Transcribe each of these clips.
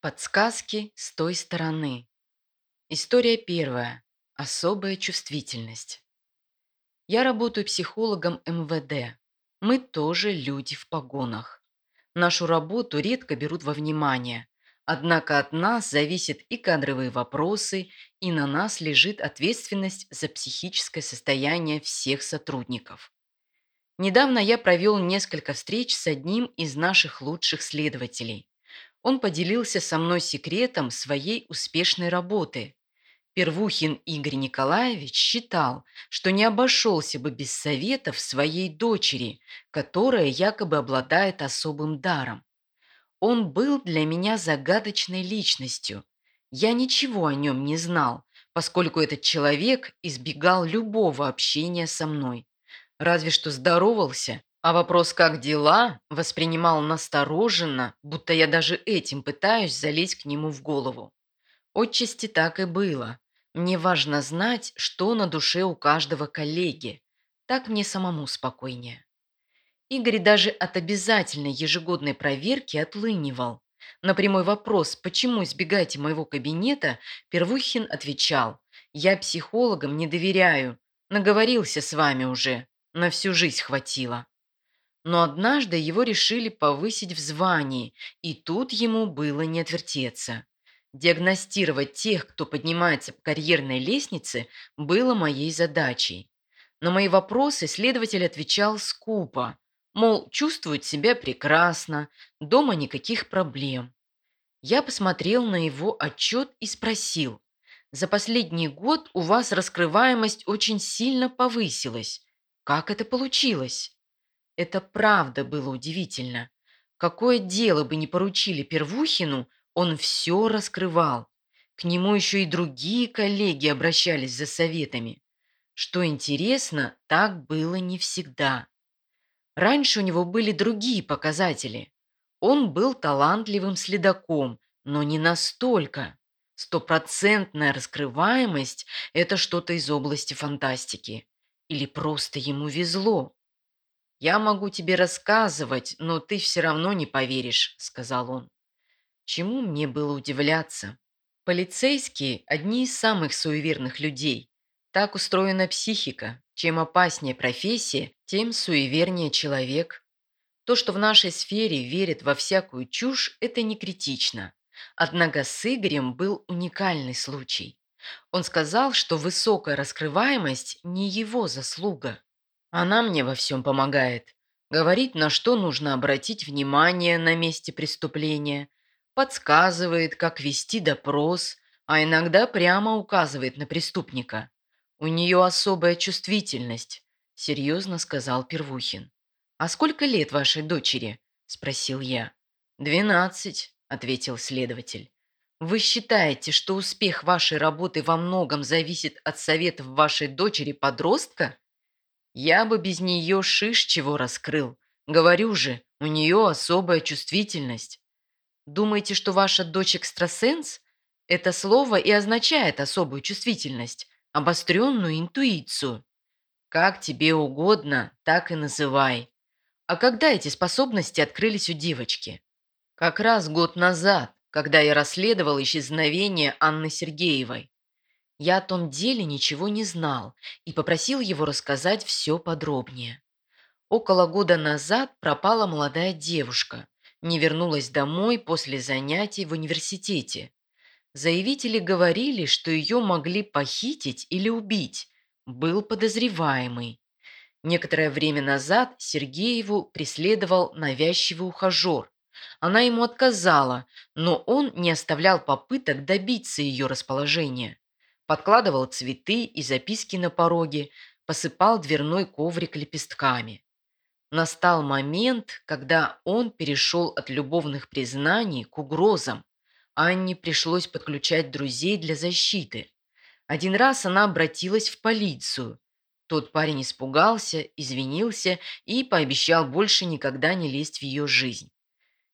Подсказки с той стороны. История первая. Особая чувствительность. Я работаю психологом МВД. Мы тоже люди в погонах. Нашу работу редко берут во внимание. Однако от нас зависят и кадровые вопросы, и на нас лежит ответственность за психическое состояние всех сотрудников. Недавно я провел несколько встреч с одним из наших лучших следователей. Он поделился со мной секретом своей успешной работы. Первухин Игорь Николаевич считал, что не обошелся бы без советов своей дочери, которая якобы обладает особым даром. Он был для меня загадочной личностью. Я ничего о нем не знал, поскольку этот человек избегал любого общения со мной. Разве что здоровался а вопрос «как дела?» воспринимал настороженно, будто я даже этим пытаюсь залезть к нему в голову. Отчасти так и было. Мне важно знать, что на душе у каждого коллеги. Так мне самому спокойнее. Игорь даже от обязательной ежегодной проверки отлынивал. На прямой вопрос «почему избегаете моего кабинета?» Первухин отвечал «я психологам не доверяю, наговорился с вами уже, на всю жизнь хватило». Но однажды его решили повысить в звании, и тут ему было не отвертеться. Диагностировать тех, кто поднимается по карьерной лестнице, было моей задачей. На мои вопросы следователь отвечал скупо, мол, чувствует себя прекрасно, дома никаких проблем. Я посмотрел на его отчет и спросил, за последний год у вас раскрываемость очень сильно повысилась. Как это получилось? Это правда было удивительно. Какое дело бы ни поручили Первухину, он все раскрывал. К нему еще и другие коллеги обращались за советами. Что интересно, так было не всегда. Раньше у него были другие показатели. Он был талантливым следаком, но не настолько. Стопроцентная раскрываемость – это что-то из области фантастики. Или просто ему везло. «Я могу тебе рассказывать, но ты все равно не поверишь», — сказал он. Чему мне было удивляться? Полицейские – одни из самых суеверных людей. Так устроена психика. Чем опаснее профессия, тем суевернее человек. То, что в нашей сфере верят во всякую чушь, это не критично. Однако с Игорем был уникальный случай. Он сказал, что высокая раскрываемость не его заслуга. Она мне во всем помогает. Говорит, на что нужно обратить внимание на месте преступления, подсказывает, как вести допрос, а иногда прямо указывает на преступника. У нее особая чувствительность, серьезно сказал Первухин. «А сколько лет вашей дочери?» – спросил я. «Двенадцать», – ответил следователь. «Вы считаете, что успех вашей работы во многом зависит от советов вашей дочери-подростка?» Я бы без нее шиш чего раскрыл. Говорю же, у нее особая чувствительность. Думаете, что ваша дочь экстрасенс? Это слово и означает особую чувствительность, обостренную интуицию. Как тебе угодно, так и называй. А когда эти способности открылись у девочки? Как раз год назад, когда я расследовал исчезновение Анны Сергеевой. Я о том деле ничего не знал и попросил его рассказать все подробнее. Около года назад пропала молодая девушка, не вернулась домой после занятий в университете. Заявители говорили, что ее могли похитить или убить. Был подозреваемый. Некоторое время назад Сергееву преследовал навязчивый ухажер. Она ему отказала, но он не оставлял попыток добиться ее расположения подкладывал цветы и записки на пороге, посыпал дверной коврик лепестками. Настал момент, когда он перешел от любовных признаний к угрозам. Анне пришлось подключать друзей для защиты. Один раз она обратилась в полицию. Тот парень испугался, извинился и пообещал больше никогда не лезть в ее жизнь.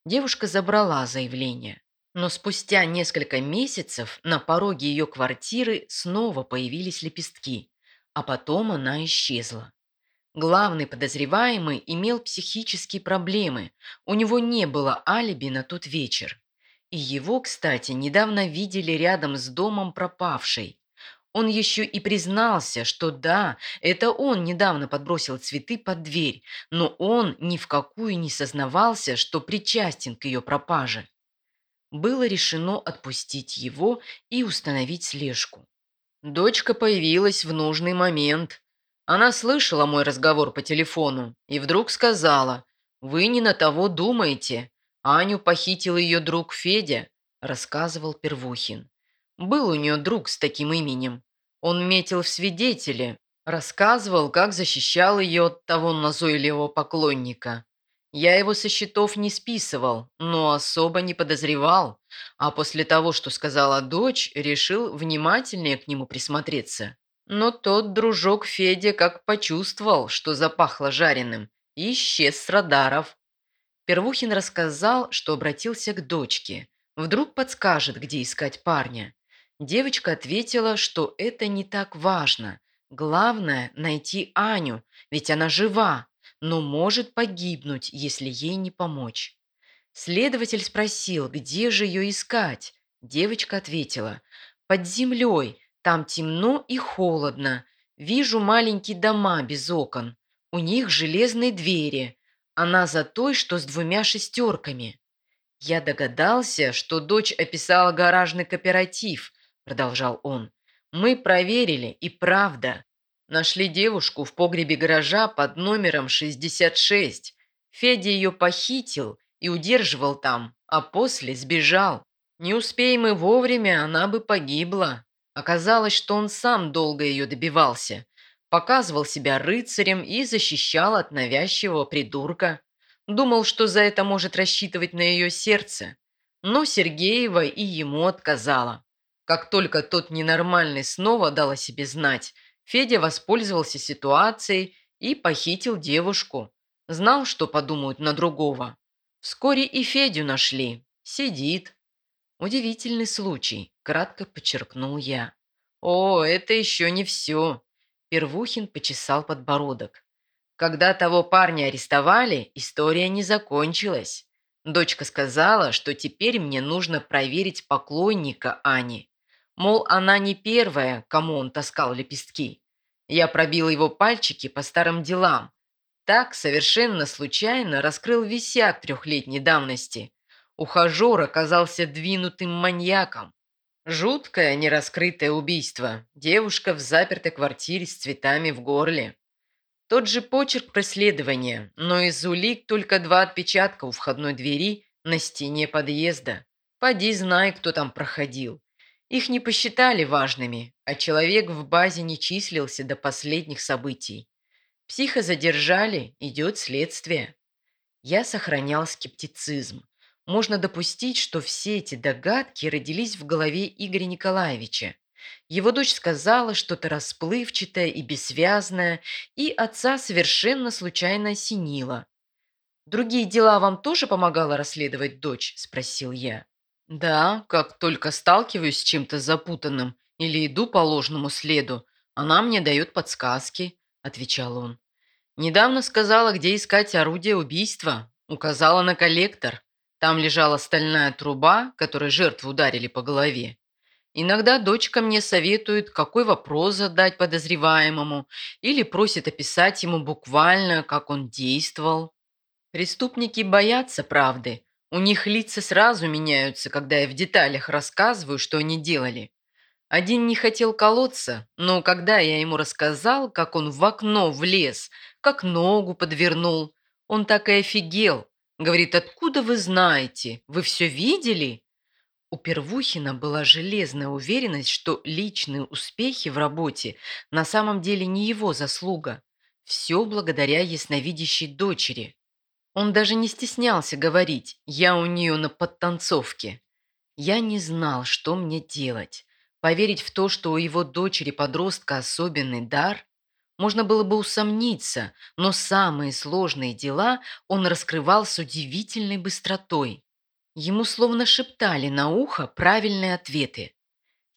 Девушка забрала заявление. Но спустя несколько месяцев на пороге ее квартиры снова появились лепестки, а потом она исчезла. Главный подозреваемый имел психические проблемы, у него не было алиби на тот вечер. И его, кстати, недавно видели рядом с домом пропавшей. Он еще и признался, что да, это он недавно подбросил цветы под дверь, но он ни в какую не сознавался, что причастен к ее пропаже. Было решено отпустить его и установить слежку. Дочка появилась в нужный момент. Она слышала мой разговор по телефону и вдруг сказала, «Вы не на того думаете. Аню похитил ее друг Федя», рассказывал Первухин. Был у нее друг с таким именем. Он метил в свидетели, рассказывал, как защищал ее от того назойливого поклонника. Я его со счетов не списывал, но особо не подозревал, а после того, что сказала дочь, решил внимательнее к нему присмотреться. Но тот дружок Федя как почувствовал, что запахло жареным, исчез с радаров. Первухин рассказал, что обратился к дочке. Вдруг подскажет, где искать парня. Девочка ответила, что это не так важно. Главное – найти Аню, ведь она жива, но может погибнуть, если ей не помочь. Следователь спросил, где же ее искать. Девочка ответила, под землей, там темно и холодно. Вижу маленькие дома без окон. У них железные двери. Она за той, что с двумя шестерками. Я догадался, что дочь описала гаражный кооператив, продолжал он. Мы проверили, и правда. Нашли девушку в погребе гаража под номером 66. Федя ее похитил и удерживал там, а после сбежал. Не успеем мы вовремя, она бы погибла. Оказалось, что он сам долго ее добивался. Показывал себя рыцарем и защищал от навязчивого придурка. Думал, что за это может рассчитывать на ее сердце. Но Сергеева и ему отказала. Как только тот ненормальный снова дал о себе знать, Федя воспользовался ситуацией и похитил девушку. Знал, что подумают на другого. Вскоре и Федю нашли. Сидит. Удивительный случай, кратко подчеркнул я. О, это еще не все. Первухин почесал подбородок. Когда того парня арестовали, история не закончилась. Дочка сказала, что теперь мне нужно проверить поклонника Ани. Мол, она не первая, кому он таскал лепестки. Я пробил его пальчики по старым делам. Так, совершенно случайно, раскрыл висяк трехлетней давности. Ухажер оказался двинутым маньяком. Жуткое нераскрытое убийство. Девушка в запертой квартире с цветами в горле. Тот же почерк преследования, но из улик только два отпечатка у входной двери на стене подъезда. Поди знай, кто там проходил. Их не посчитали важными, а человек в базе не числился до последних событий. Психа задержали, идет следствие. Я сохранял скептицизм. Можно допустить, что все эти догадки родились в голове Игоря Николаевича. Его дочь сказала что-то расплывчатое и бессвязное, и отца совершенно случайно осенило. «Другие дела вам тоже помогала расследовать дочь?» – спросил я. Да, как только сталкиваюсь с чем-то запутанным или иду по ложному следу, она мне дает подсказки, отвечал он. Недавно сказала, где искать орудие убийства. Указала на коллектор. Там лежала стальная труба, которой жертву ударили по голове. Иногда дочка мне советует, какой вопрос задать подозреваемому, или просит описать ему буквально, как он действовал. Преступники боятся правды, у них лица сразу меняются, когда я в деталях рассказываю, что они делали. Один не хотел колоться, но когда я ему рассказал, как он в окно влез, как ногу подвернул, он так и офигел. Говорит, откуда вы знаете? Вы все видели? У Первухина была железная уверенность, что личные успехи в работе на самом деле не его заслуга. Все благодаря ясновидящей дочери. Он даже не стеснялся говорить «я у нее на подтанцовке». Я не знал, что мне делать. Поверить в то, что у его дочери-подростка особенный дар? Можно было бы усомниться, но самые сложные дела он раскрывал с удивительной быстротой. Ему словно шептали на ухо правильные ответы.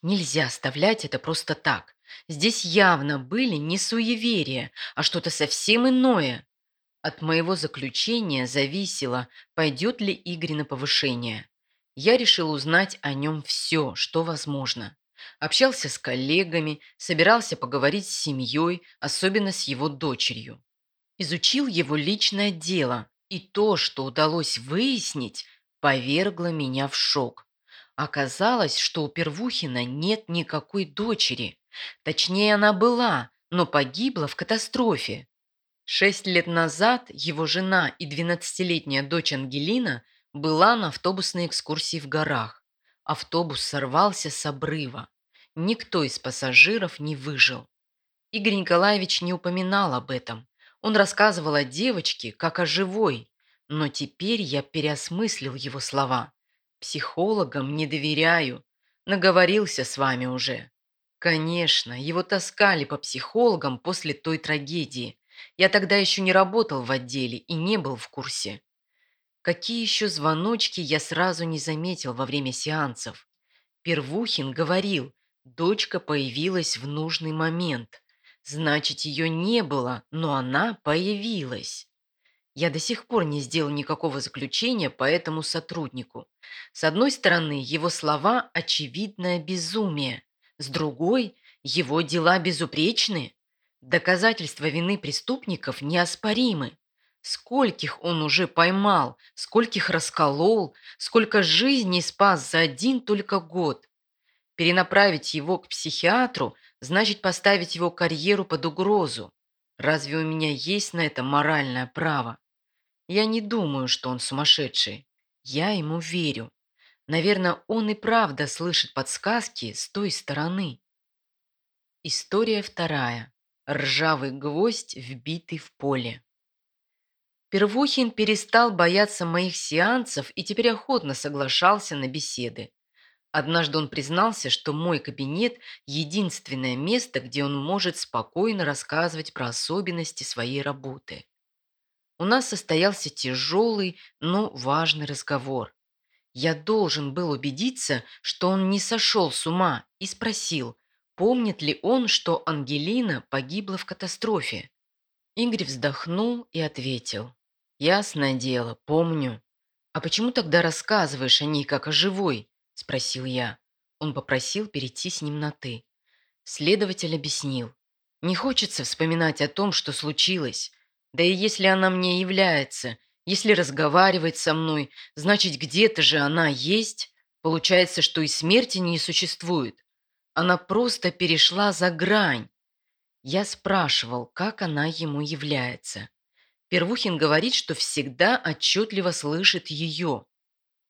Нельзя оставлять это просто так. Здесь явно были не суеверия, а что-то совсем иное. От моего заключения зависело, пойдет ли Игорь на повышение. Я решил узнать о нем все, что возможно. Общался с коллегами, собирался поговорить с семьей, особенно с его дочерью. Изучил его личное дело, и то, что удалось выяснить, повергло меня в шок. Оказалось, что у Первухина нет никакой дочери. Точнее, она была, но погибла в катастрофе. Шесть лет назад его жена и 12-летняя дочь Ангелина была на автобусной экскурсии в горах. Автобус сорвался с обрыва. Никто из пассажиров не выжил. Игорь Николаевич не упоминал об этом. Он рассказывал о девочке, как о живой. Но теперь я переосмыслил его слова. Психологам не доверяю. Наговорился с вами уже. Конечно, его таскали по психологам после той трагедии. Я тогда еще не работал в отделе и не был в курсе. Какие еще звоночки я сразу не заметил во время сеансов. Первухин говорил, дочка появилась в нужный момент. Значит, ее не было, но она появилась. Я до сих пор не сделал никакого заключения по этому сотруднику. С одной стороны, его слова – очевидное безумие. С другой, его дела безупречны. Доказательства вины преступников неоспоримы. Скольких он уже поймал, скольких расколол, сколько жизней спас за один только год. Перенаправить его к психиатру значит поставить его карьеру под угрозу. Разве у меня есть на это моральное право? Я не думаю, что он сумасшедший. Я ему верю. Наверное, он и правда слышит подсказки с той стороны. История вторая. Ржавый гвоздь, вбитый в поле. Первухин перестал бояться моих сеансов и теперь охотно соглашался на беседы. Однажды он признался, что мой кабинет – единственное место, где он может спокойно рассказывать про особенности своей работы. У нас состоялся тяжелый, но важный разговор. Я должен был убедиться, что он не сошел с ума, и спросил, помнит ли он, что Ангелина погибла в катастрофе. Игорь вздохнул и ответил. «Ясное дело, помню. А почему тогда рассказываешь о ней как о живой?» – спросил я. Он попросил перейти с ним на «ты». Следователь объяснил. «Не хочется вспоминать о том, что случилось. Да и если она мне является, если разговаривает со мной, значит, где-то же она есть. Получается, что и смерти не существует. Она просто перешла за грань. Я спрашивал, как она ему является. Первухин говорит, что всегда отчетливо слышит ее.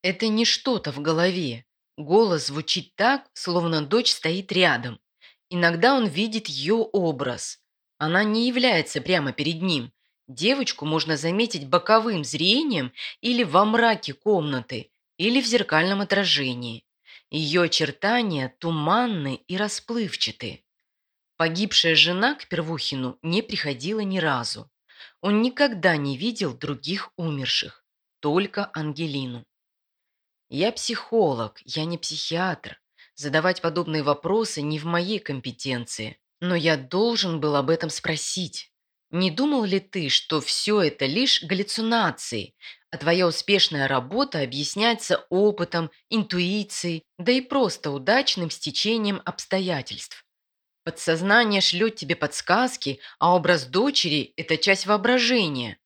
Это не что-то в голове. Голос звучит так, словно дочь стоит рядом. Иногда он видит ее образ. Она не является прямо перед ним, Девочку можно заметить боковым зрением или во мраке комнаты, или в зеркальном отражении. Ее очертания туманны и расплывчаты. Погибшая жена к Первухину не приходила ни разу. Он никогда не видел других умерших, только Ангелину. «Я психолог, я не психиатр. Задавать подобные вопросы не в моей компетенции. Но я должен был об этом спросить. Не думал ли ты, что все это лишь галлюцинации, а твоя успешная работа объясняется опытом, интуицией, да и просто удачным стечением обстоятельств? Подсознание шлет тебе подсказки, а образ дочери – это часть воображения.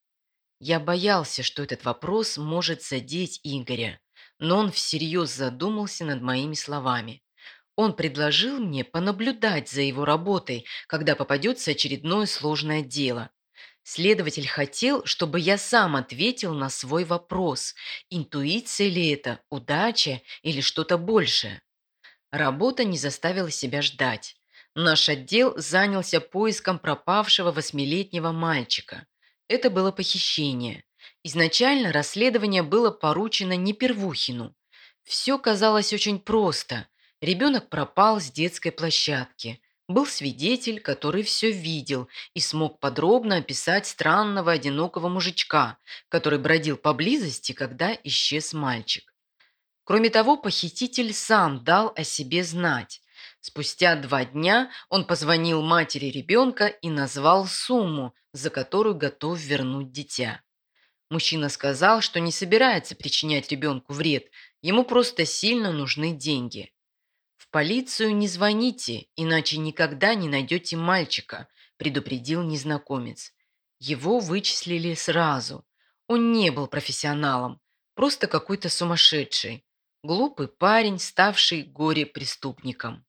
Я боялся, что этот вопрос может задеть Игоря, но он всерьез задумался над моими словами. Он предложил мне понаблюдать за его работой, когда попадется очередное сложное дело. Следователь хотел, чтобы я сам ответил на свой вопрос, интуиция ли это, удача или что-то большее. Работа не заставила себя ждать. Наш отдел занялся поиском пропавшего восьмилетнего мальчика. Это было похищение. Изначально расследование было поручено не Первухину. Все казалось очень просто. Ребенок пропал с детской площадки. Был свидетель, который все видел и смог подробно описать странного одинокого мужичка, который бродил поблизости, когда исчез мальчик. Кроме того, похититель сам дал о себе знать. Спустя два дня он позвонил матери ребенка и назвал сумму, за которую готов вернуть дитя. Мужчина сказал, что не собирается причинять ребенку вред Ему просто сильно нужны деньги. «В полицию не звоните, иначе никогда не найдете мальчика», – предупредил незнакомец. Его вычислили сразу. Он не был профессионалом, просто какой-то сумасшедший. Глупый парень, ставший горе-преступником.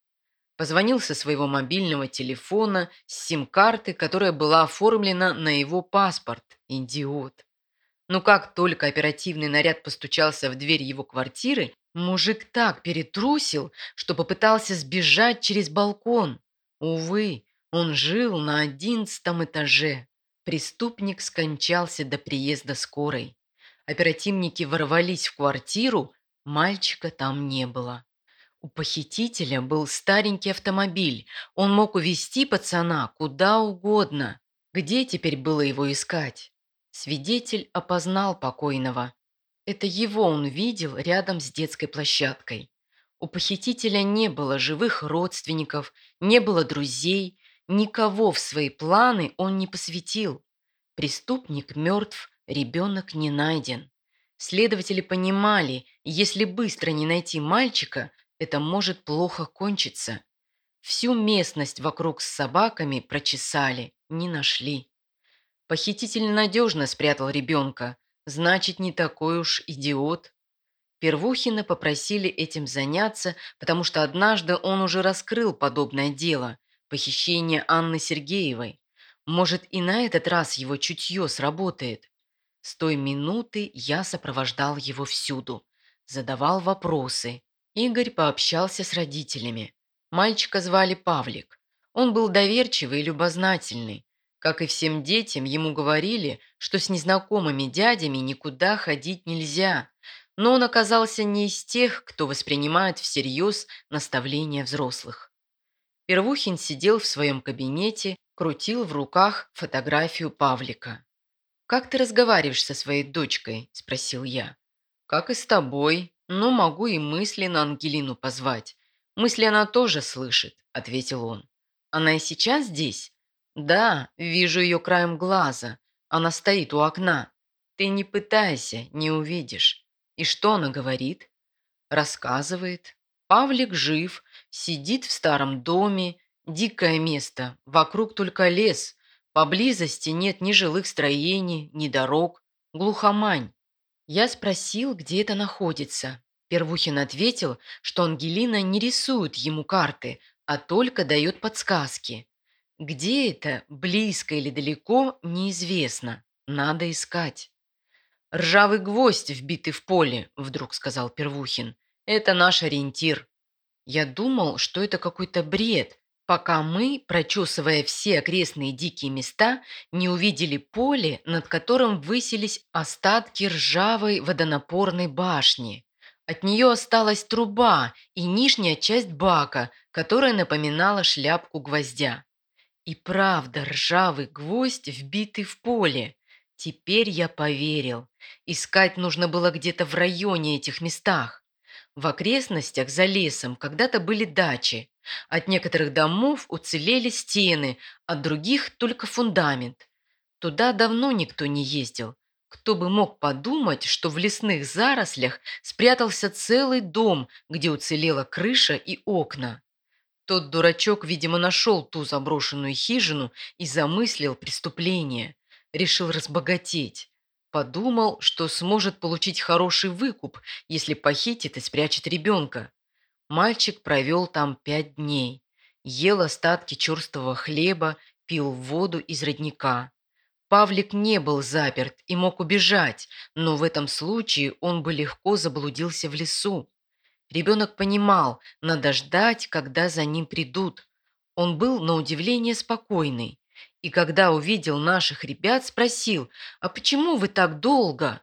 Позвонил со своего мобильного телефона с сим-карты, которая была оформлена на его паспорт. Идиот. Но как только оперативный наряд постучался в дверь его квартиры, мужик так перетрусил, что попытался сбежать через балкон. Увы, он жил на одиннадцатом этаже. Преступник скончался до приезда скорой. Оперативники ворвались в квартиру, мальчика там не было. У похитителя был старенький автомобиль. Он мог увезти пацана куда угодно. Где теперь было его искать? Свидетель опознал покойного. Это его он видел рядом с детской площадкой. У похитителя не было живых родственников, не было друзей, никого в свои планы он не посвятил. Преступник мертв, ребенок не найден. Следователи понимали, если быстро не найти мальчика, это может плохо кончиться. Всю местность вокруг с собаками прочесали, не нашли. Похититель надежно спрятал ребенка, значит, не такой уж идиот. Первухина попросили этим заняться, потому что однажды он уже раскрыл подобное дело – похищение Анны Сергеевой. Может, и на этот раз его чутье сработает. С той минуты я сопровождал его всюду, задавал вопросы. Игорь пообщался с родителями. Мальчика звали Павлик. Он был доверчивый и любознательный. Как и всем детям, ему говорили, что с незнакомыми дядями никуда ходить нельзя. Но он оказался не из тех, кто воспринимает всерьез наставления взрослых. Первухин сидел в своем кабинете, крутил в руках фотографию Павлика. «Как ты разговариваешь со своей дочкой?» – спросил я. «Как и с тобой. Но могу и мысли на Ангелину позвать. Мысли она тоже слышит», – ответил он. «Она и сейчас здесь?» «Да, вижу ее краем глаза. Она стоит у окна. Ты не пытайся, не увидишь. И что она говорит?» Рассказывает. Павлик жив, сидит в старом доме. Дикое место, вокруг только лес. Поблизости нет ни жилых строений, ни дорог. Глухомань. Я спросил, где это находится. Первухин ответил, что Ангелина не рисует ему карты, а только дает подсказки. Где это, близко или далеко, неизвестно. Надо искать. «Ржавый гвоздь, вбитый в поле», — вдруг сказал Первухин. «Это наш ориентир». Я думал, что это какой-то бред, пока мы, прочесывая все окрестные дикие места, не увидели поле, над которым высились остатки ржавой водонапорной башни. От нее осталась труба и нижняя часть бака, которая напоминала шляпку гвоздя. И правда, ржавый гвоздь, вбитый в поле. Теперь я поверил. Искать нужно было где-то в районе этих местах. В окрестностях за лесом когда-то были дачи. От некоторых домов уцелели стены, от других только фундамент. Туда давно никто не ездил. Кто бы мог подумать, что в лесных зарослях спрятался целый дом, где уцелела крыша и окна. Тот дурачок, видимо, нашел ту заброшенную хижину и замыслил преступление. Решил разбогатеть. Подумал, что сможет получить хороший выкуп, если похитит и спрячет ребенка. Мальчик провел там пять дней. Ел остатки черствого хлеба, пил воду из родника. Павлик не был заперт и мог убежать, но в этом случае он бы легко заблудился в лесу. Ребенок понимал, надо ждать, когда за ним придут. Он был, на удивление, спокойный. И когда увидел наших ребят, спросил, «А почему вы так долго?»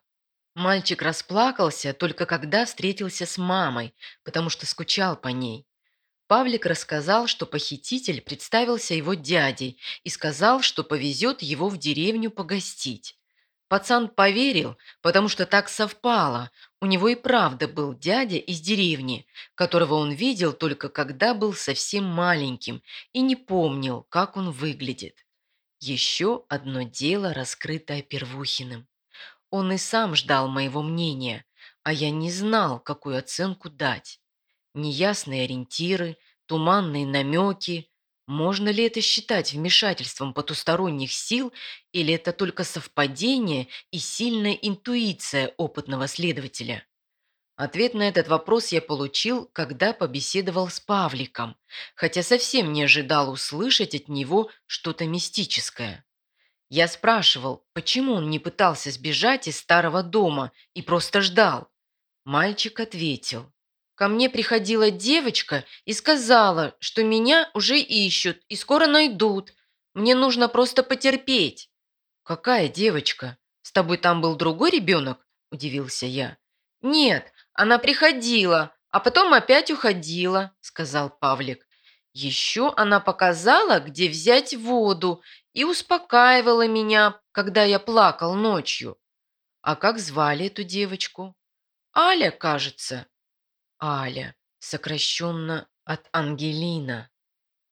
Мальчик расплакался только когда встретился с мамой, потому что скучал по ней. Павлик рассказал, что похититель представился его дядей и сказал, что повезет его в деревню погостить. Пацан поверил, потому что так совпало. У него и правда был дядя из деревни, которого он видел только когда был совсем маленьким и не помнил, как он выглядит. Еще одно дело, раскрытое Первухиным. Он и сам ждал моего мнения. а я не знал, какую оценку дать. Неясные ориентиры, туманные намеки. Можно ли это считать вмешательством потусторонних сил, или это только совпадение и сильная интуиция опытного следователя? Ответ на этот вопрос я получил, когда побеседовал с Павликом, хотя совсем не ожидал услышать от него что-то мистическое. Я спрашивал, почему он не пытался сбежать из старого дома и просто ждал. Мальчик ответил. Ко мне приходила девочка и сказала, что меня уже ищут и скоро найдут. Мне нужно просто потерпеть. «Какая девочка? С тобой там был другой ребенок?» – удивился я. «Нет, она приходила, а потом опять уходила», – сказал Павлик. «Еще она показала, где взять воду, и успокаивала меня, когда я плакал ночью». «А как звали эту девочку?» «Аля, кажется». «Аля», сокращенно от Ангелина.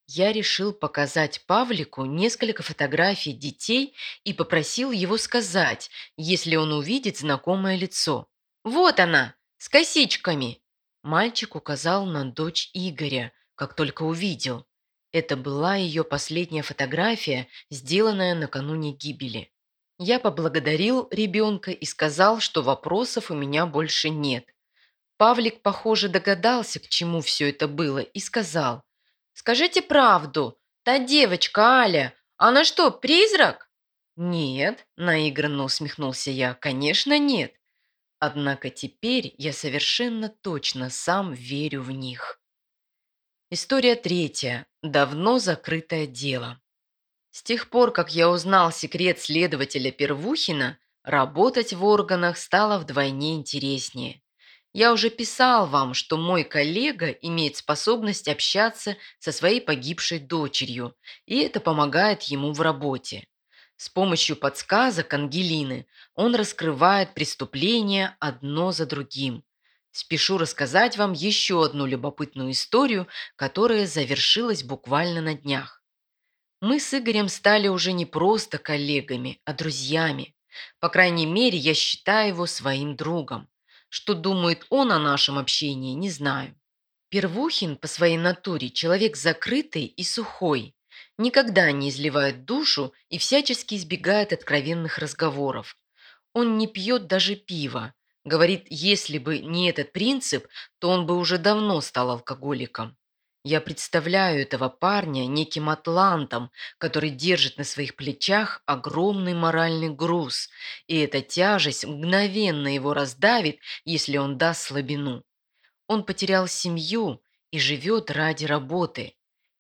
Я решил показать Павлику несколько фотографий детей и попросил его сказать, если он увидит знакомое лицо. «Вот она!» С косичками!» Мальчик указал на дочь Игоря, как только увидел. Это была ее последняя фотография, сделанная накануне гибели. Я поблагодарил ребенка и сказал, что вопросов у меня больше нет. Павлик, похоже, догадался, к чему все это было, и сказал. «Скажите правду, та девочка Аля, она что, призрак?» «Нет», – наигранно усмехнулся я, – «конечно нет. Однако теперь я совершенно точно сам верю в них. История третья. Давно закрытое дело. С тех пор, как я узнал секрет следователя Первухина, работать в органах стало вдвойне интереснее. Я уже писал вам, что мой коллега имеет способность общаться со своей погибшей дочерью, и это помогает ему в работе. С помощью подсказок Ангелины он раскрывает преступления одно за другим. Спешу рассказать вам еще одну любопытную историю, которая завершилась буквально на днях. Мы с Игорем стали уже не просто коллегами, а друзьями. По крайней мере, я считаю его своим другом. Что думает он о нашем общении, не знаю. Первухин по своей натуре человек закрытый и сухой, никогда не изливает душу и всячески избегает откровенных разговоров. Он не пьет даже пива. Говорит, если бы не этот принцип, то он бы уже давно стал алкоголиком. Я представляю этого парня неким атлантом, который держит на своих плечах огромный моральный груз, и эта тяжесть мгновенно его раздавит, если он даст слабину. Он потерял семью и живет ради работы.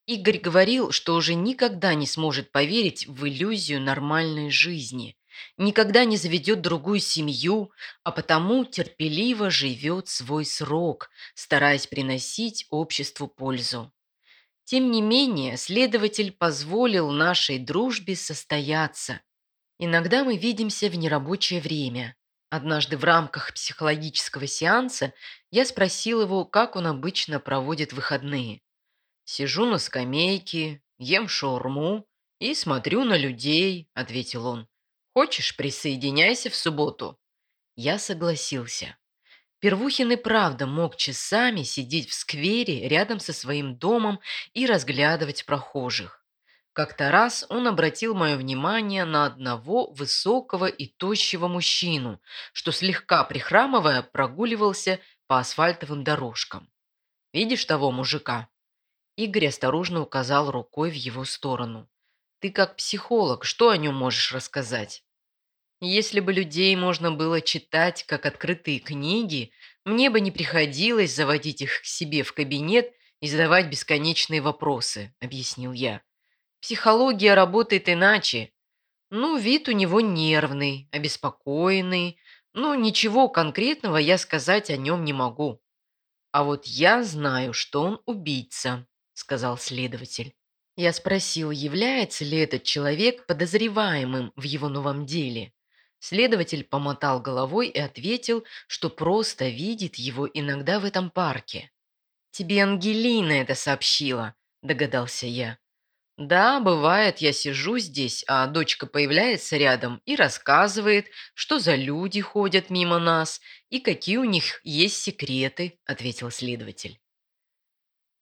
Игорь говорил, что уже никогда не сможет поверить в иллюзию нормальной жизни, никогда не заведет другую семью, а потому терпеливо живет свой срок, стараясь приносить обществу пользу. Тем не менее, следователь позволил нашей дружбе состояться. Иногда мы видимся в нерабочее время. Однажды в рамках психологического сеанса я спросил его, как он обычно проводит выходные. «Сижу на скамейке, ем шаурму и смотрю на людей», — ответил он. «Хочешь, присоединяйся в субботу?» Я согласился. Первухин и правда мог часами сидеть в сквере рядом со своим домом и разглядывать прохожих. Как-то раз он обратил мое внимание на одного высокого и тощего мужчину, что слегка прихрамывая прогуливался по асфальтовым дорожкам. «Видишь того мужика?» Игорь осторожно указал рукой в его сторону. «Ты как психолог, что о нем можешь рассказать?» «Если бы людей можно было читать, как открытые книги, мне бы не приходилось заводить их к себе в кабинет и задавать бесконечные вопросы», — объяснил я. «Психология работает иначе. Ну, вид у него нервный, обеспокоенный. Ну, ничего конкретного я сказать о нем не могу. А вот я знаю, что он убийца сказал следователь. Я спросил, является ли этот человек подозреваемым в его новом деле. Следователь помотал головой и ответил, что просто видит его иногда в этом парке. «Тебе Ангелина это сообщила», – догадался я. «Да, бывает, я сижу здесь, а дочка появляется рядом и рассказывает, что за люди ходят мимо нас, и какие у них есть секреты», – ответил следователь.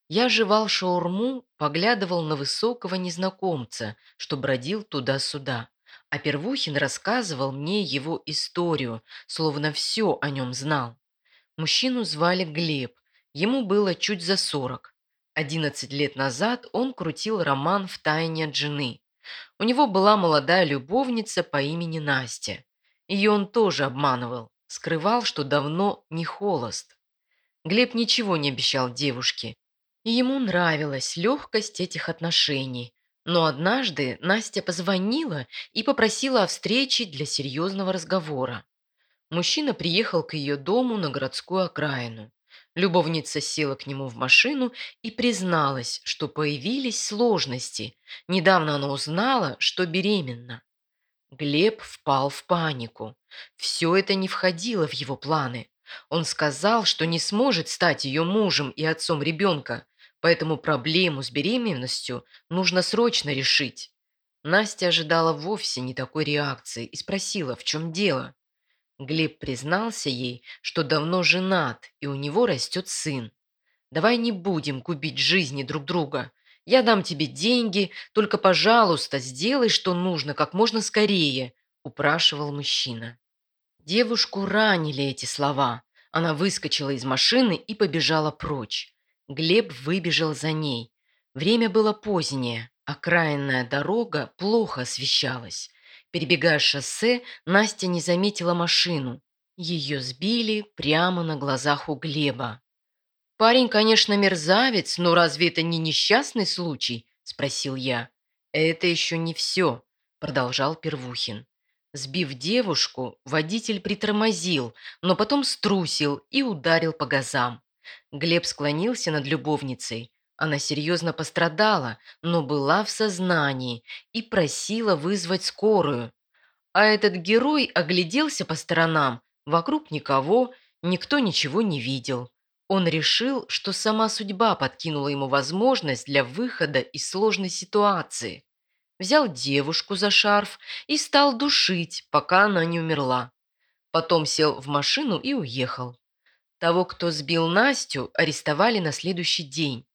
Я жевал шаурму, поглядывал на высокого незнакомца, что бродил туда-сюда. А Первухин рассказывал мне его историю, словно все о нем знал. Мужчину звали Глеб, ему было чуть за сорок. Одиннадцать лет назад он крутил роман в тайне от жены. У него была молодая любовница по имени Настя. Ее он тоже обманывал, скрывал, что давно не холост. Глеб ничего не обещал девушке, и ему нравилась легкость этих отношений. Но однажды Настя позвонила и попросила о встрече для серьезного разговора. Мужчина приехал к ее дому на городскую окраину. Любовница села к нему в машину и призналась, что появились сложности. Недавно она узнала, что беременна. Глеб впал в панику. Все это не входило в его планы. Он сказал, что не сможет стать ее мужем и отцом ребенка, Поэтому проблему с беременностью нужно срочно решить. Настя ожидала вовсе не такой реакции и спросила, в чем дело. Глеб признался ей, что давно женат, и у него растет сын. «Давай не будем губить жизни друг друга. Я дам тебе деньги, только, пожалуйста, сделай, что нужно, как можно скорее», – упрашивал мужчина. Девушку ранили эти слова. Она выскочила из машины и побежала прочь. Глеб выбежал за ней. Время было позднее, окраинная дорога плохо освещалась. Перебегая шоссе, Настя не заметила машину. Ее сбили прямо на глазах у Глеба. «Парень, конечно, мерзавец, но разве это не несчастный случай?» – спросил я. «Это еще не все», – продолжал Первухин. Сбив девушку, водитель притормозил, но потом струсил и ударил по газам. Глеб склонился над любовницей. Она серьезно пострадала, но была в сознании и просила вызвать скорую. А этот герой огляделся по сторонам. Вокруг никого, никто ничего не видел. Он решил, что сама судьба подкинула ему возможность для выхода из сложной ситуации. Взял девушку за шарф и стал душить, пока она не умерла. Потом сел в машину и уехал. Того, кто сбил Настю, арестовали на следующий день.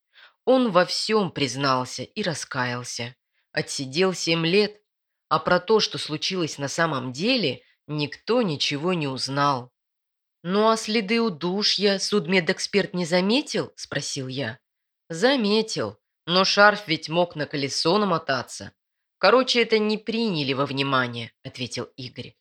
Он во всем признался и раскаялся. Отсидел семь лет, а про то, что случилось на самом деле, никто ничего не узнал. «Ну а следы удушья судмедэксперт не заметил?» – спросил я. «Заметил, но шарф ведь мог на колесо намотаться. Короче, это не приняли во внимание», – ответил Игорь.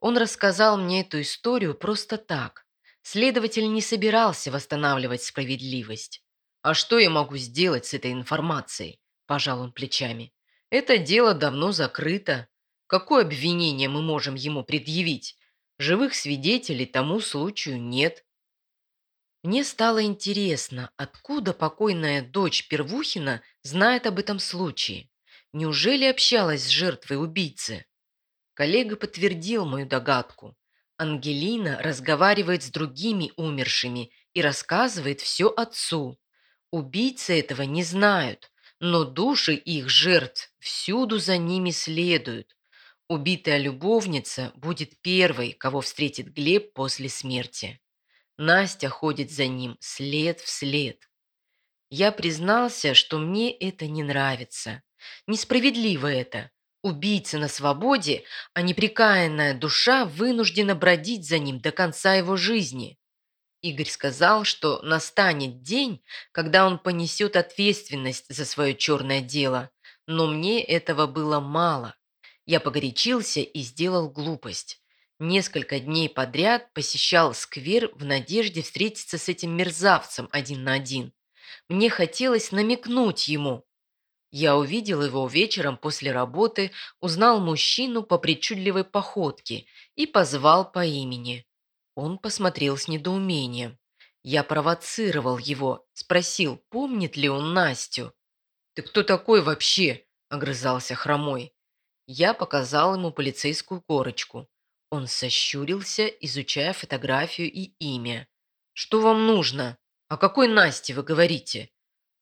Он рассказал мне эту историю просто так, Следователь не собирался восстанавливать справедливость. «А что я могу сделать с этой информацией?» – пожал он плечами. «Это дело давно закрыто. Какое обвинение мы можем ему предъявить? Живых свидетелей тому случаю нет». Мне стало интересно, откуда покойная дочь Первухина знает об этом случае. Неужели общалась с жертвой убийцы? Коллега подтвердил мою догадку. Ангелина разговаривает с другими умершими и рассказывает все отцу. Убийцы этого не знают, но души их жертв всюду за ними следуют. Убитая любовница будет первой, кого встретит Глеб после смерти. Настя ходит за ним след в след. Я признался, что мне это не нравится. Несправедливо это. Убийца на свободе, а неприкаянная душа вынуждена бродить за ним до конца его жизни. Игорь сказал, что настанет день, когда он понесет ответственность за свое черное дело, но мне этого было мало. Я погорячился и сделал глупость. Несколько дней подряд посещал сквер в надежде встретиться с этим мерзавцем один на один. Мне хотелось намекнуть ему, я увидел его вечером после работы, узнал мужчину по причудливой походке и позвал по имени. Он посмотрел с недоумением. Я провоцировал его, спросил, помнит ли он Настю. «Ты кто такой вообще?» – огрызался хромой. Я показал ему полицейскую корочку. Он сощурился, изучая фотографию и имя. «Что вам нужно? О какой Насте вы говорите?»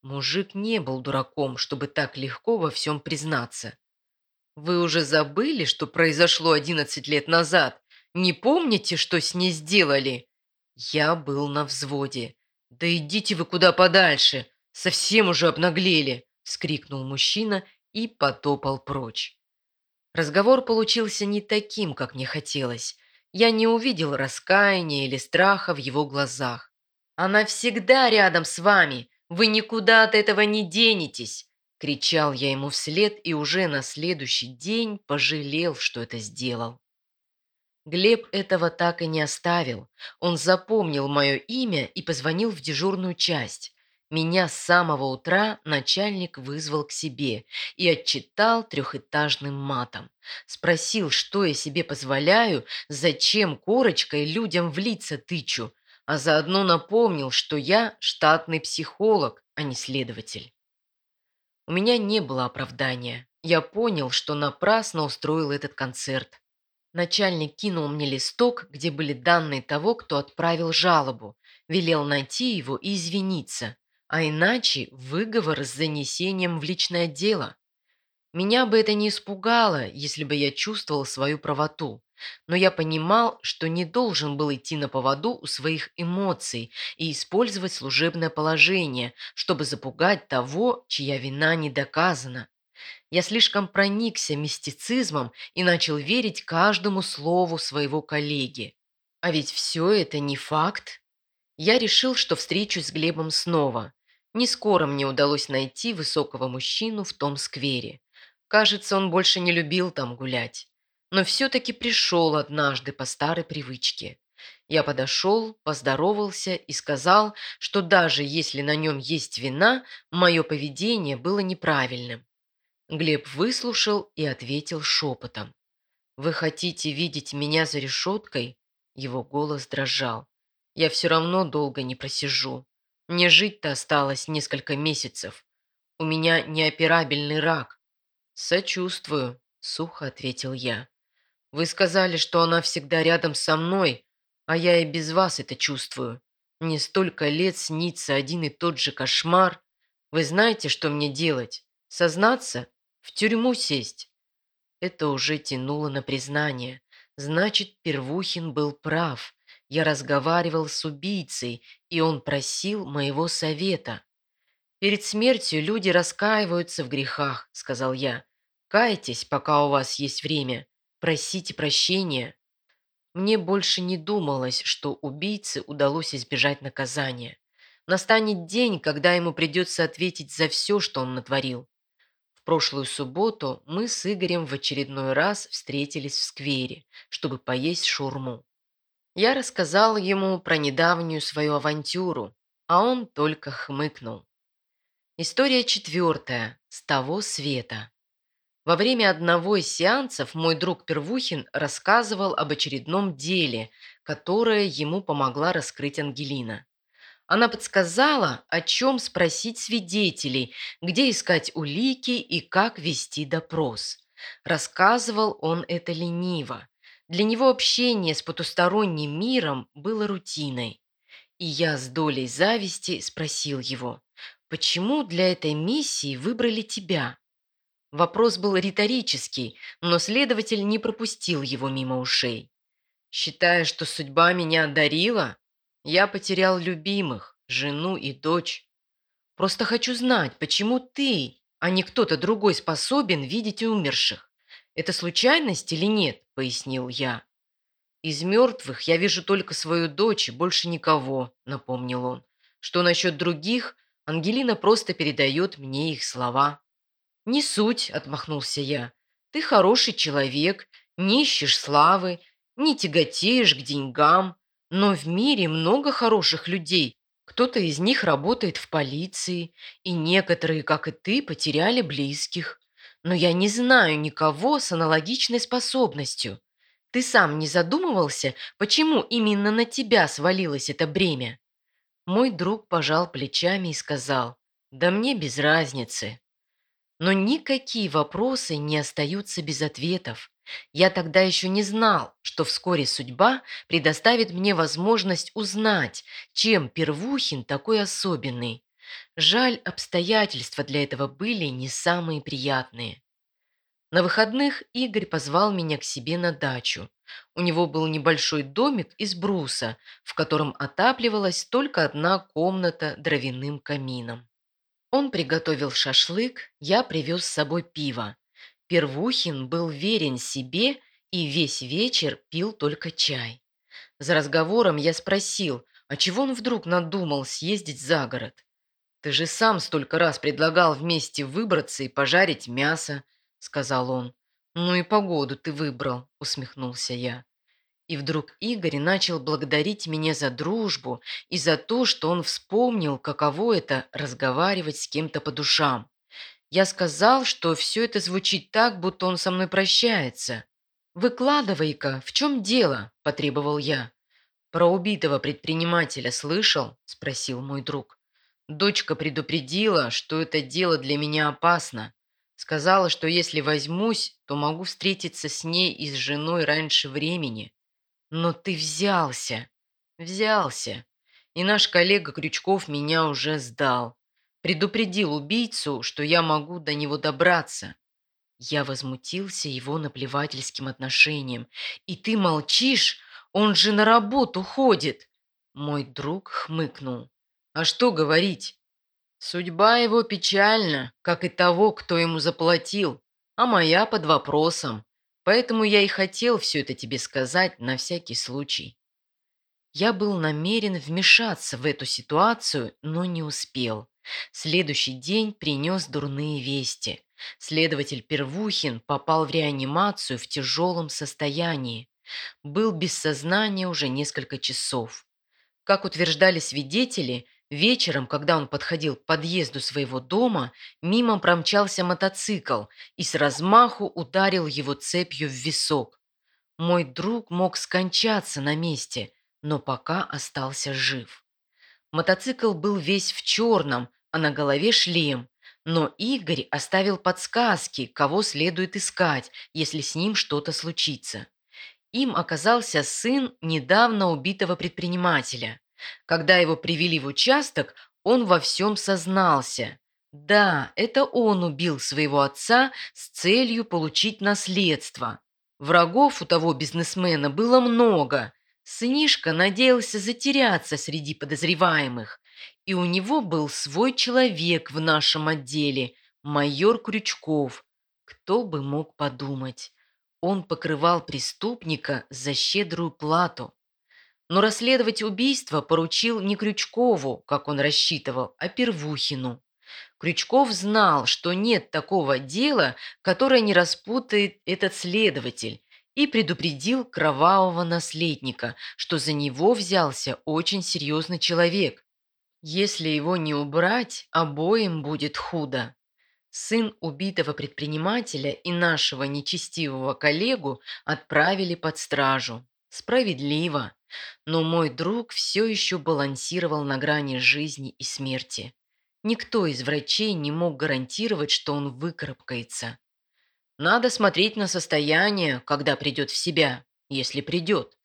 Мужик не был дураком, чтобы так легко во всем признаться. «Вы уже забыли, что произошло 11 лет назад? Не помните, что с ней сделали?» Я был на взводе. «Да идите вы куда подальше! Совсем уже обнаглели!» – вскрикнул мужчина и потопал прочь. Разговор получился не таким, как мне хотелось. Я не увидел раскаяния или страха в его глазах. «Она всегда рядом с вами! Вы никуда от этого не денетесь!» Кричал я ему вслед и уже на следующий день пожалел, что это сделал. Глеб этого так и не оставил. Он запомнил мое имя и позвонил в дежурную часть. Меня с самого утра начальник вызвал к себе и отчитал трехэтажным матом. Спросил, что я себе позволяю, зачем корочкой людям в лица тычу, а заодно напомнил, что я штатный психолог, а не следователь. У меня не было оправдания. Я понял, что напрасно устроил этот концерт. Начальник кинул мне листок, где были данные того, кто отправил жалобу, велел найти его и извиниться, а иначе выговор с занесением в личное дело. Меня бы это не испугало, если бы я чувствовал свою правоту, но я понимал, что не должен был идти на поводу у своих эмоций и использовать служебное положение, чтобы запугать того, чья вина не доказана. Я слишком проникся мистицизмом и начал верить каждому слову своего коллеги. А ведь все это не факт. Я решил, что встречусь с Глебом снова. Не скоро мне удалось найти высокого мужчину в том сквере. Кажется, он больше не любил там гулять. Но все-таки пришел однажды по старой привычке. Я подошел, поздоровался и сказал, что даже если на нем есть вина, мое поведение было неправильным. Глеб выслушал и ответил шепотом. «Вы хотите видеть меня за решеткой?» Его голос дрожал. «Я все равно долго не просижу. Мне жить-то осталось несколько месяцев. У меня неоперабельный рак». «Сочувствую», — сухо ответил я. «Вы сказали, что она всегда рядом со мной, а я и без вас это чувствую. Мне столько лет снится один и тот же кошмар. Вы знаете, что мне делать? Сознаться в тюрьму сесть. Это уже тянуло на признание. Значит, Первухин был прав. Я разговаривал с убийцей, и он просил моего совета. «Перед смертью люди раскаиваются в грехах», — сказал я. «Кайтесь, пока у вас есть время. Просите прощения». Мне больше не думалось, что убийце удалось избежать наказания. Настанет день, когда ему придется ответить за все, что он натворил прошлую субботу мы с Игорем в очередной раз встретились в сквере, чтобы поесть шурму. Я рассказал ему про недавнюю свою авантюру, а он только хмыкнул. История четвертая. С того света. Во время одного из сеансов мой друг Первухин рассказывал об очередном деле, которое ему помогла раскрыть Ангелина. Она подсказала, о чем спросить свидетелей, где искать улики и как вести допрос. Рассказывал он это лениво. Для него общение с потусторонним миром было рутиной. И я с долей зависти спросил его, почему для этой миссии выбрали тебя? Вопрос был риторический, но следователь не пропустил его мимо ушей. Считая, что судьба меня одарила, я потерял любимых, жену и дочь. Просто хочу знать, почему ты, а не кто-то другой способен видеть умерших. Это случайность или нет?» – пояснил я. «Из мертвых я вижу только свою дочь и больше никого», – напомнил он. «Что насчет других, Ангелина просто передает мне их слова». «Не суть», – отмахнулся я. «Ты хороший человек, не ищешь славы, не тяготеешь к деньгам, но в мире много хороших людей. Кто-то из них работает в полиции, и некоторые, как и ты, потеряли близких. Но я не знаю никого с аналогичной способностью. Ты сам не задумывался, почему именно на тебя свалилось это бремя?» Мой друг пожал плечами и сказал, «Да мне без разницы». Но никакие вопросы не остаются без ответов. Я тогда еще не знал, что вскоре судьба предоставит мне возможность узнать, чем Первухин такой особенный. Жаль, обстоятельства для этого были не самые приятные. На выходных Игорь позвал меня к себе на дачу. У него был небольшой домик из бруса, в котором отапливалась только одна комната дровяным камином. Он приготовил шашлык, я привез с собой пиво. Первухин был верен себе и весь вечер пил только чай. За разговором я спросил, а чего он вдруг надумал съездить за город? «Ты же сам столько раз предлагал вместе выбраться и пожарить мясо», — сказал он. «Ну и погоду ты выбрал», — усмехнулся я. И вдруг Игорь начал благодарить меня за дружбу и за то, что он вспомнил, каково это разговаривать с кем-то по душам. Я сказал, что все это звучит так, будто он со мной прощается. «Выкладывай-ка, в чем дело?» – потребовал я. «Про убитого предпринимателя слышал?» – спросил мой друг. Дочка предупредила, что это дело для меня опасно. Сказала, что если возьмусь, то могу встретиться с ней и с женой раньше времени. Но ты взялся. Взялся. И наш коллега Крючков меня уже сдал. Предупредил убийцу, что я могу до него добраться. Я возмутился его наплевательским отношением. «И ты молчишь? Он же на работу ходит!» Мой друг хмыкнул. «А что говорить? Судьба его печальна, как и того, кто ему заплатил, а моя под вопросом. Поэтому я и хотел все это тебе сказать на всякий случай». Я был намерен вмешаться в эту ситуацию, но не успел. Следующий день принес дурные вести. Следователь Первухин попал в реанимацию в тяжелом состоянии. Был без сознания уже несколько часов. Как утверждали свидетели, вечером, когда он подходил к подъезду своего дома, мимо промчался мотоцикл и с размаху ударил его цепью в висок. Мой друг мог скончаться на месте, но пока остался жив. Мотоцикл был весь в черном, а на голове шлем. Но Игорь оставил подсказки, кого следует искать, если с ним что-то случится. Им оказался сын недавно убитого предпринимателя. Когда его привели в участок, он во всем сознался. Да, это он убил своего отца с целью получить наследство. Врагов у того бизнесмена было много. Сынишка надеялся затеряться среди подозреваемых. И у него был свой человек в нашем отделе, майор Крючков. Кто бы мог подумать. Он покрывал преступника за щедрую плату. Но расследовать убийство поручил не Крючкову, как он рассчитывал, а Первухину. Крючков знал, что нет такого дела, которое не распутает этот следователь, и предупредил кровавого наследника, что за него взялся очень серьезный человек. Если его не убрать, обоим будет худо. Сын убитого предпринимателя и нашего нечестивого коллегу отправили под стражу. Справедливо. Но мой друг все еще балансировал на грани жизни и смерти. Никто из врачей не мог гарантировать, что он выкарабкается. Надо смотреть на состояние, когда придет в себя, если придет,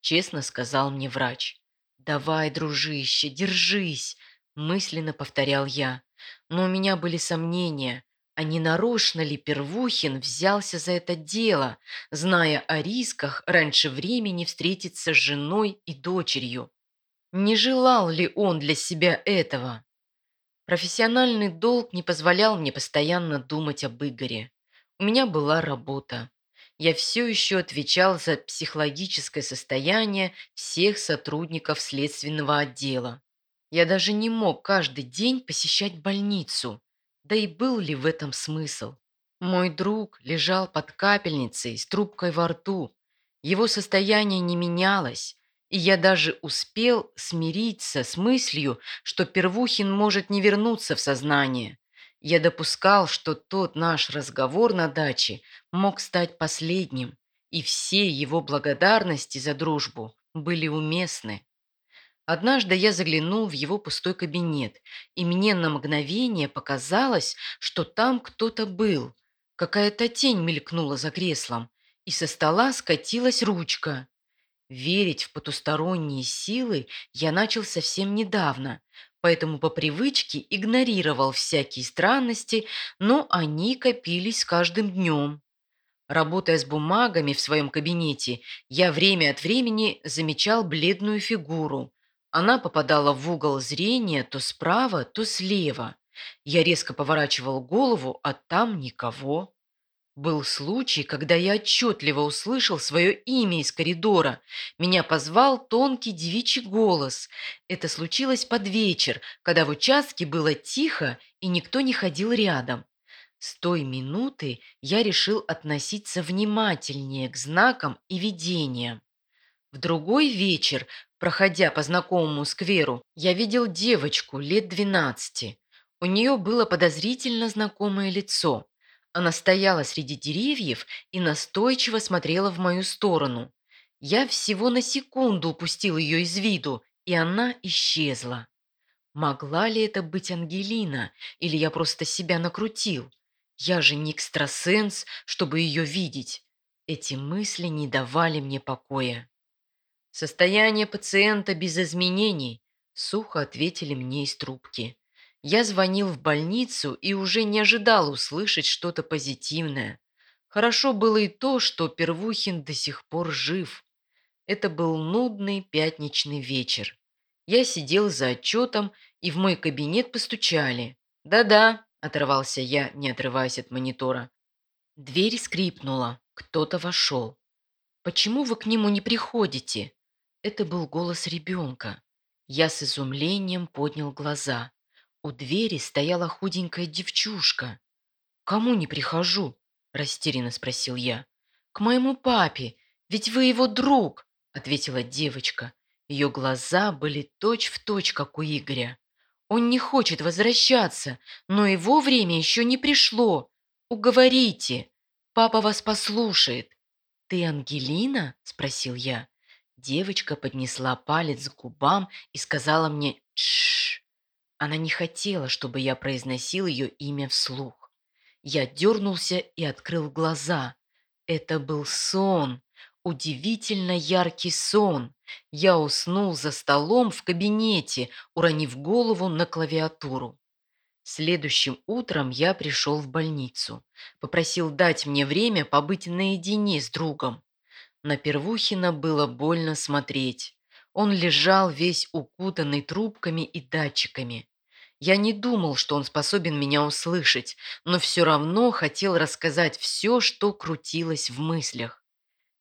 честно сказал мне врач. «Давай, дружище, держись!» – мысленно повторял я. Но у меня были сомнения, а не нарочно ли Первухин взялся за это дело, зная о рисках раньше времени встретиться с женой и дочерью? Не желал ли он для себя этого? Профессиональный долг не позволял мне постоянно думать об Игоре. У меня была работа я все еще отвечал за психологическое состояние всех сотрудников следственного отдела. Я даже не мог каждый день посещать больницу. Да и был ли в этом смысл? Мой друг лежал под капельницей с трубкой во рту. Его состояние не менялось, и я даже успел смириться с мыслью, что Первухин может не вернуться в сознание. Я допускал, что тот наш разговор на даче мог стать последним, и все его благодарности за дружбу были уместны. Однажды я заглянул в его пустой кабинет, и мне на мгновение показалось, что там кто-то был. Какая-то тень мелькнула за креслом, и со стола скатилась ручка. Верить в потусторонние силы я начал совсем недавно, поэтому по привычке игнорировал всякие странности, но они копились с каждым днем. Работая с бумагами в своем кабинете, я время от времени замечал бледную фигуру. Она попадала в угол зрения то справа, то слева. Я резко поворачивал голову, а там никого. Был случай, когда я отчетливо услышал свое имя из коридора. Меня позвал тонкий девичий голос. Это случилось под вечер, когда в участке было тихо и никто не ходил рядом. С той минуты я решил относиться внимательнее к знакам и видениям. В другой вечер, проходя по знакомому скверу, я видел девочку лет двенадцати. У нее было подозрительно знакомое лицо. Она стояла среди деревьев и настойчиво смотрела в мою сторону. Я всего на секунду упустил ее из виду, и она исчезла. Могла ли это быть Ангелина, или я просто себя накрутил? Я же не экстрасенс, чтобы ее видеть. Эти мысли не давали мне покоя. Состояние пациента без изменений, сухо ответили мне из трубки. Я звонил в больницу и уже не ожидал услышать что-то позитивное. Хорошо было и то, что Первухин до сих пор жив. Это был нудный пятничный вечер. Я сидел за отчетом, и в мой кабинет постучали. «Да-да», – оторвался я, не отрываясь от монитора. Дверь скрипнула. Кто-то вошел. «Почему вы к нему не приходите?» Это был голос ребенка. Я с изумлением поднял глаза. У двери стояла худенькая девчушка. «Кому не прихожу?» – растерянно спросил я. «К моему папе, ведь вы его друг», – ответила девочка. Ее глаза были точь-в-точь, точь, как у Игоря. Он не хочет возвращаться, но его время еще не пришло. Уговорите. Папа вас послушает. «Ты Ангелина?» – спросил я. Девочка поднесла палец к губам и сказала мне «Тш». Она не хотела, чтобы я произносил ее имя вслух. Я дернулся и открыл глаза. Это был сон. Удивительно яркий сон. Я уснул за столом в кабинете, уронив голову на клавиатуру. Следующим утром я пришел в больницу. Попросил дать мне время побыть наедине с другом. На Первухина было больно смотреть. Он лежал весь укутанный трубками и датчиками. Я не думал, что он способен меня услышать, но все равно хотел рассказать все, что крутилось в мыслях.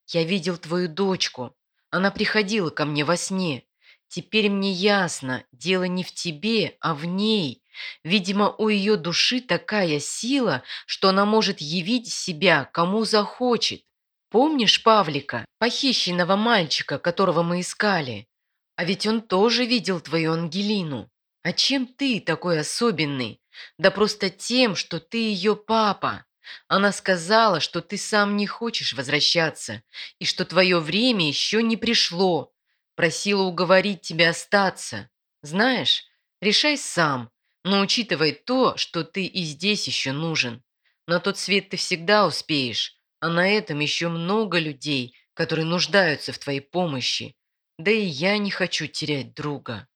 Я видел твою дочку. Она приходила ко мне во сне. Теперь мне ясно, дело не в тебе, а в ней. Видимо, у ее души такая сила, что она может явить себя, кому захочет. Помнишь Павлика, похищенного мальчика, которого мы искали? А ведь он тоже видел твою Ангелину. А чем ты такой особенный? Да просто тем, что ты ее папа. Она сказала, что ты сам не хочешь возвращаться и что твое время еще не пришло. Просила уговорить тебя остаться. Знаешь, решай сам, но учитывай то, что ты и здесь еще нужен. На тот свет ты всегда успеешь, а на этом еще много людей, которые нуждаются в твоей помощи. Да и я не хочу терять друга.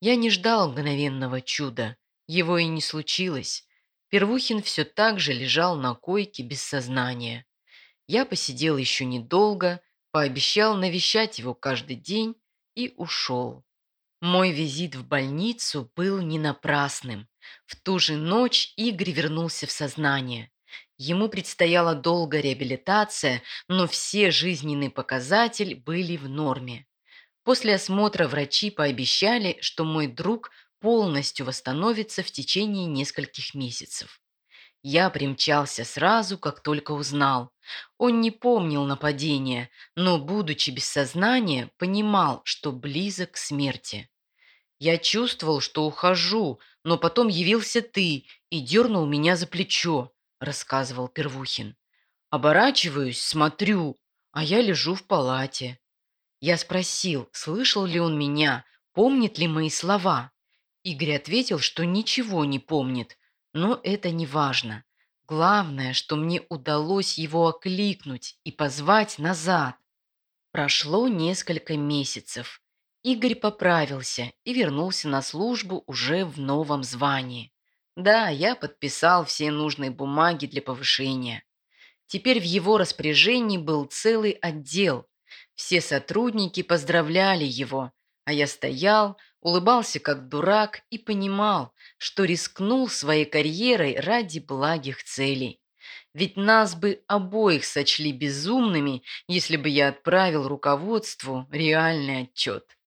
Я не ждал мгновенного чуда. Его и не случилось. Первухин все так же лежал на койке без сознания. Я посидел еще недолго, пообещал навещать его каждый день и ушел. Мой визит в больницу был не напрасным. В ту же ночь Игорь вернулся в сознание. Ему предстояла долгая реабилитация, но все жизненные показатели были в норме. После осмотра врачи пообещали, что мой друг полностью восстановится в течение нескольких месяцев. Я примчался сразу, как только узнал. Он не помнил нападения, но, будучи без сознания, понимал, что близок к смерти. Я чувствовал, что ухожу, но потом явился ты и дернул меня за плечо, рассказывал Первухин. Оборачиваюсь, смотрю, а я лежу в палате. Я спросил, слышал ли он меня, помнит ли мои слова. Игорь ответил, что ничего не помнит, но это не важно. Главное, что мне удалось его окликнуть и позвать назад. Прошло несколько месяцев. Игорь поправился и вернулся на службу уже в новом звании. Да, я подписал все нужные бумаги для повышения. Теперь в его распоряжении был целый отдел. Все сотрудники поздравляли его, а я стоял, улыбался как дурак и понимал, что рискнул своей карьерой ради благих целей. Ведь нас бы обоих сочли безумными, если бы я отправил руководству реальный отчет.